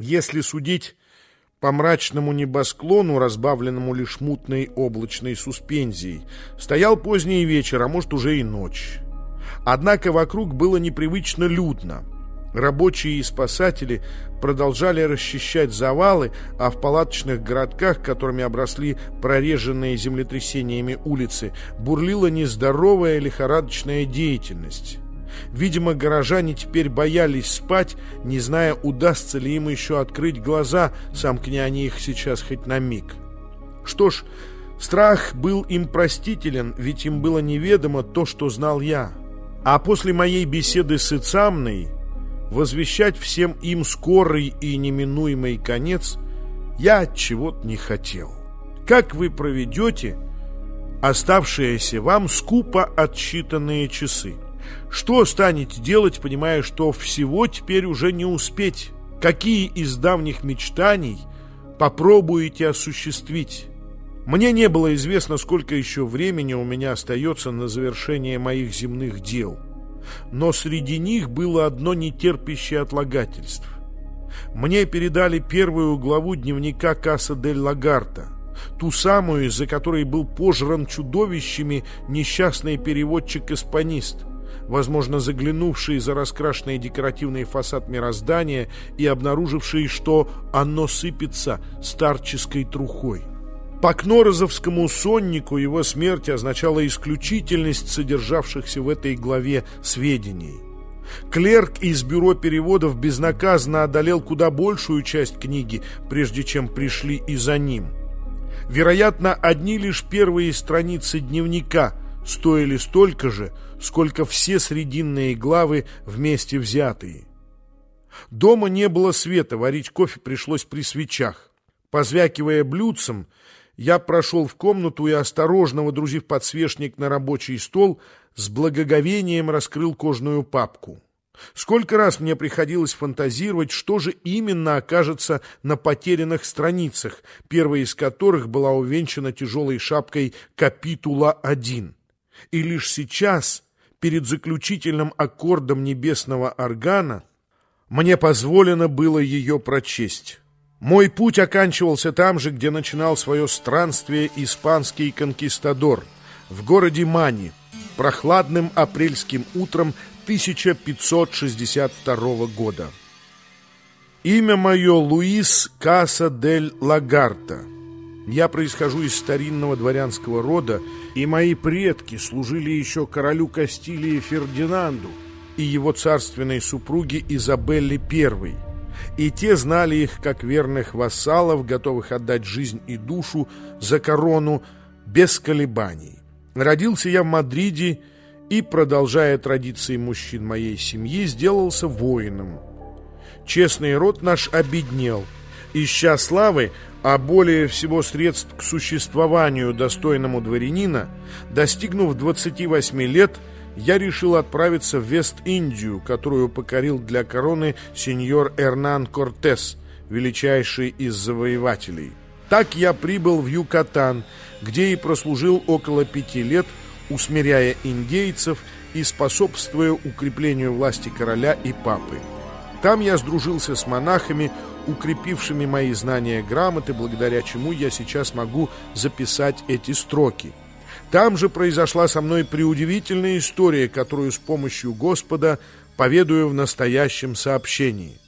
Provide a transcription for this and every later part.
Если судить по мрачному небосклону, разбавленному лишь мутной облачной суспензией, стоял поздний вечер, а может уже и ночь. Однако вокруг было непривычно людно. Рабочие и спасатели продолжали расчищать завалы, а в палаточных городках, которыми обросли прореженные землетрясениями улицы, бурлила нездоровая лихорадочная деятельность. Видимо, горожане теперь боялись спать, не зная, удастся ли им еще открыть глаза, сомкня они их сейчас хоть на миг. Что ж, страх был им простителен, ведь им было неведомо то, что знал я. А после моей беседы с Ицамной, возвещать всем им скорый и неминуемый конец я от чего-то не хотел. Как вы проведете оставшиеся вам скупо отсчитанные часы? Что станете делать, понимая, что всего теперь уже не успеть? Какие из давних мечтаний попробуете осуществить? Мне не было известно, сколько еще времени у меня остается на завершение моих земных дел. Но среди них было одно нетерпящее отлагательств. Мне передали первую главу дневника Касса дель Лагарта, ту самую, из-за которой был пожран чудовищами несчастный переводчик-испанист, возможно, заглянувший за раскрашенный декоративный фасад мироздания и обнаруживший, что оно сыпется старческой трухой. По кнорозовскому соннику его смерть означала исключительность содержавшихся в этой главе сведений. Клерк из бюро переводов безнаказанно одолел куда большую часть книги, прежде чем пришли и за ним. Вероятно, одни лишь первые страницы дневника стоили столько же, сколько все срединные главы вместе взятые. Дома не было света, варить кофе пришлось при свечах. Позвякивая блюдцем, я прошел в комнату и, осторожно водрузив подсвечник на рабочий стол, с благоговением раскрыл кожную папку. Сколько раз мне приходилось фантазировать, что же именно окажется на потерянных страницах, первая из которых была увенчана тяжелой шапкой «Капитула-1». И лишь сейчас перед заключительным аккордом небесного органа мне позволено было ее прочесть. Мой путь оканчивался там же, где начинал свое странствие испанский конкистадор, в городе Мани, прохладным апрельским утром 1562 года. Имя мое Луис Каса дель Лагарта – я происхожу из старинного дворянского рода, и мои предки служили еще королю Кастилии Фердинанду и его царственной супруге Изабелле I. И те знали их как верных вассалов, готовых отдать жизнь и душу за корону без колебаний. Родился я в Мадриде и, продолжая традиции мужчин моей семьи, сделался воином. Честный род наш обеднел. Ища славы, а более всего средств к существованию достойному дворянина, достигнув 28 лет, я решил отправиться в Вест-Индию, которую покорил для короны сеньор Эрнан Кортес, величайший из завоевателей. Так я прибыл в Юкатан, где и прослужил около пяти лет, усмиряя индейцев и способствуя укреплению власти короля и папы. Там я сдружился с монахами, укрепившими мои знания грамоты, благодаря чему я сейчас могу записать эти строки. Там же произошла со мной преудивительная история, которую с помощью Господа поведаю в настоящем сообщении.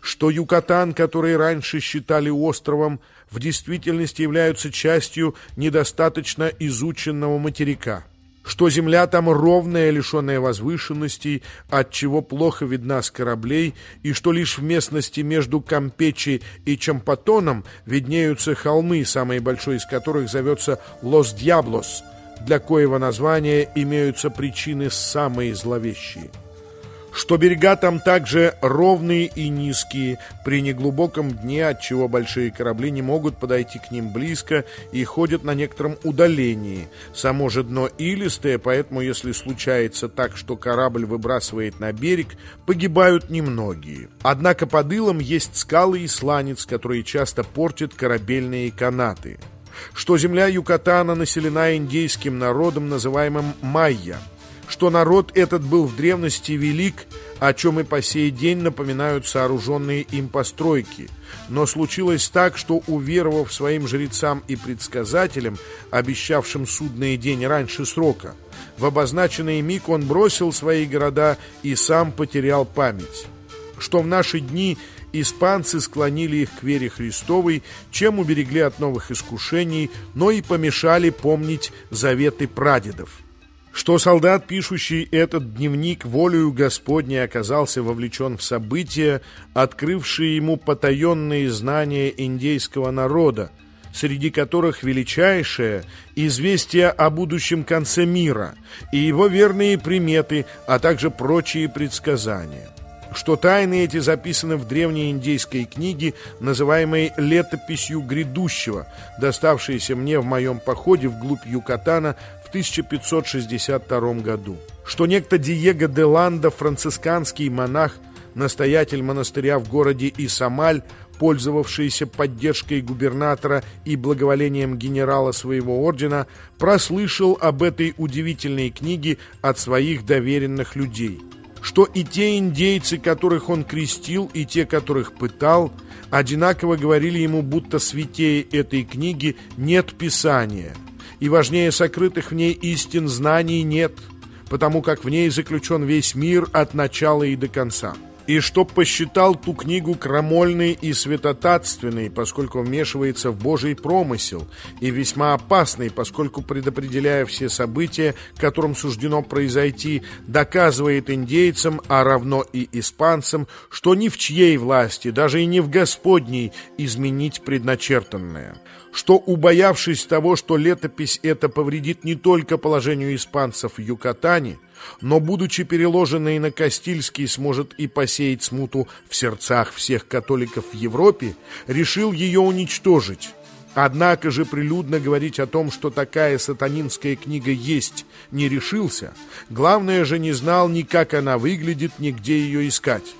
Что Юкатан, который раньше считали островом, в действительности являются частью недостаточно изученного материка что земля там ровная, лишенная возвышенностей, отчего плохо видна с кораблей, и что лишь в местности между Кампече и Чампатоном виднеются холмы, самый большой из которых зовется Лос-Дьяблос, для коего названия имеются причины самые зловещие что берега там также ровные и низкие, при неглубоком дне, отчего большие корабли не могут подойти к ним близко и ходят на некотором удалении. Само же дно илистое, поэтому если случается так, что корабль выбрасывает на берег, погибают немногие. Однако под илом есть скалы и сланец, которые часто портят корабельные канаты. Что земля Юкатана населена индейским народом, называемым майя – что народ этот был в древности велик, о чем и по сей день напоминают сооруженные им постройки. Но случилось так, что, уверовав своим жрецам и предсказателям, обещавшим судный день раньше срока, в обозначенный миг он бросил свои города и сам потерял память. Что в наши дни испанцы склонили их к вере Христовой, чем уберегли от новых искушений, но и помешали помнить заветы прадедов что солдат, пишущий этот дневник волею Господней, оказался вовлечен в события, открывшие ему потаенные знания индейского народа, среди которых величайшее – известие о будущем конце мира и его верные приметы, а также прочие предсказания. Что тайны эти записаны в древней индейской книге, называемой «Летописью грядущего», доставшейся мне в моем походе вглубь Юкатана 1562 году. Что некто Диего де Ландо, францисканский монах, настоятель монастыря в городе Исамаль, пользовавшийся поддержкой губернатора и благоволением генерала своего ордена, прослышал об этой удивительной книге от своих доверенных людей – что и те индейцы, которых он крестил, и те, которых пытал, одинаково говорили ему, будто святее этой книги нет Писания, и важнее сокрытых в ней истин знаний нет, потому как в ней заключен весь мир от начала и до конца. И чтоб посчитал ту книгу крамольной и святотатственной, поскольку вмешивается в Божий промысел, и весьма опасной, поскольку, предопределяя все события, которым суждено произойти, доказывает индейцам, а равно и испанцам, что ни в чьей власти, даже и не в Господней, изменить предначертанное что, убоявшись того, что летопись эта повредит не только положению испанцев в Юкатане, но, будучи переложенной на Кастильский, сможет и посеять смуту в сердцах всех католиков в Европе, решил ее уничтожить. Однако же прилюдно говорить о том, что такая сатанинская книга есть, не решился. Главное же не знал ни как она выглядит, ни где ее искать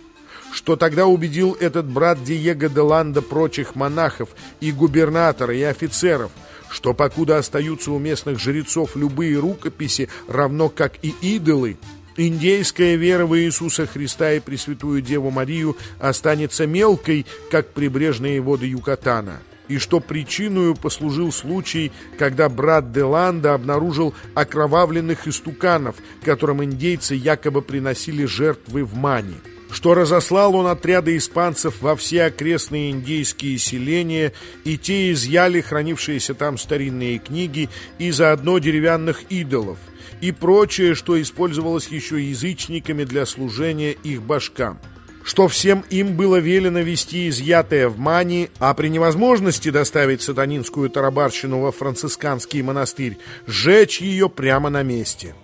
что тогда убедил этот брат Диего де Ланда прочих монахов и губернатора, и офицеров, что покуда остаются у местных жрецов любые рукописи, равно как и идолы, индейская вера в Иисуса Христа и Пресвятую Деву Марию останется мелкой, как прибрежные воды Юкатана и что причиной послужил случай, когда брат Деланда обнаружил окровавленных истуканов, которым индейцы якобы приносили жертвы в Мани что разослал он отряды испанцев во все окрестные индейские селения, и те изъяли хранившиеся там старинные книги и заодно деревянных идолов, и прочее, что использовалось еще язычниками для служения их башкам. Что всем им было велено вести изъятое в Мани, а при невозможности доставить сатанинскую тарабарщину во францисканский монастырь, сжечь ее прямо на месте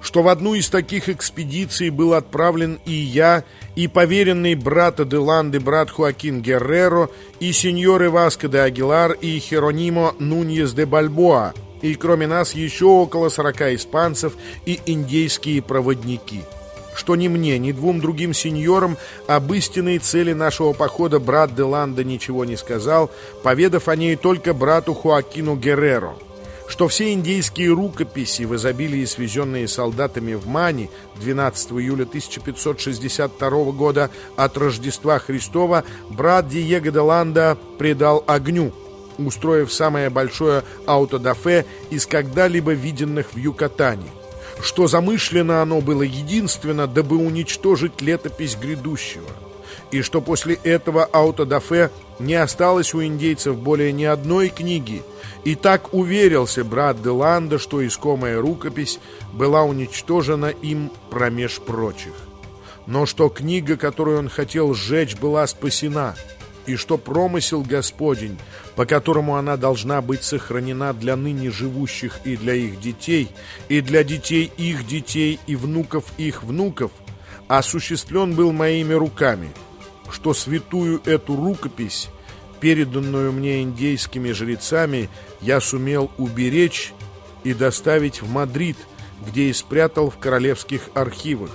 что в одну из таких экспедиций был отправлен и я, и поверенный брата Деланды брат Хуакин Герреро, и сеньоры Васко де Агилар, и Херонимо Нуньес де Бальбоа, и кроме нас еще около сорока испанцев и индейские проводники. Что ни мне, ни двум другим сеньорам об истинной цели нашего похода брат Деланда ничего не сказал, поведав о ней только брату Хуакину Герреро что все индейские рукописи в изобилии, свезенные солдатами в Мани 12 июля 1562 года от Рождества Христова, брат Диего де Ланда предал огню, устроив самое большое аутодафе из когда-либо виденных в Юкатане. Что замышлено оно было единственно, дабы уничтожить летопись грядущего – и что после этого аутодафе не осталось у индейцев более ни одной книги, и так уверился брат Деланда, что искомая рукопись была уничтожена им промеж прочих. Но что книга, которую он хотел сжечь, была спасена, и что промысел Господень, по которому она должна быть сохранена для ныне живущих и для их детей, и для детей их детей и внуков их внуков, осуществлен был моими руками – что святую эту рукопись, переданную мне индейскими жрецами, я сумел уберечь и доставить в Мадрид, где и спрятал в королевских архивах.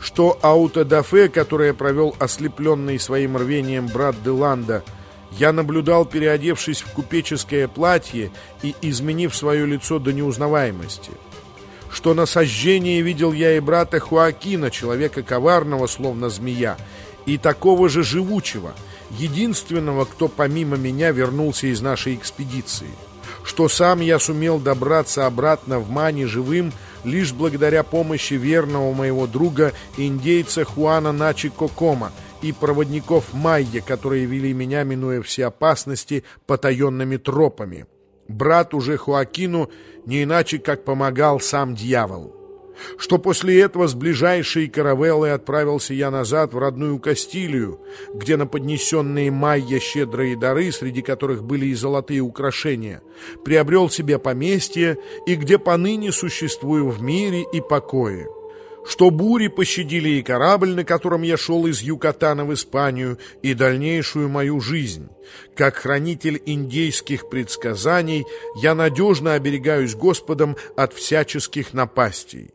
Что аутодафе, которое провел ослепленный своим рвением брат Деланда, я наблюдал, переодевшись в купеческое платье и изменив свое лицо до неузнаваемости – что на сожжении видел я и брата Хуакина, человека коварного, словно змея, и такого же живучего, единственного, кто помимо меня вернулся из нашей экспедиции, что сам я сумел добраться обратно в Мани живым лишь благодаря помощи верного моего друга индейца Хуана Начи Кокома и проводников Майя, которые вели меня, минуя все опасности, потаенными тропами. Брат уже Хуакину не иначе как помогал сам дьявол. Что после этого с ближайшей каравеллой отправился я назад в родную Кастилию, где на поднесенные майя щедрые дары, среди которых были и золотые украшения, приобрел себе поместье и где поныне существую в мире и покое что бури пощадили и корабль, на котором я шел из Юкатана в Испанию, и дальнейшую мою жизнь. Как хранитель индейских предсказаний я надежно оберегаюсь Господом от всяческих напастей.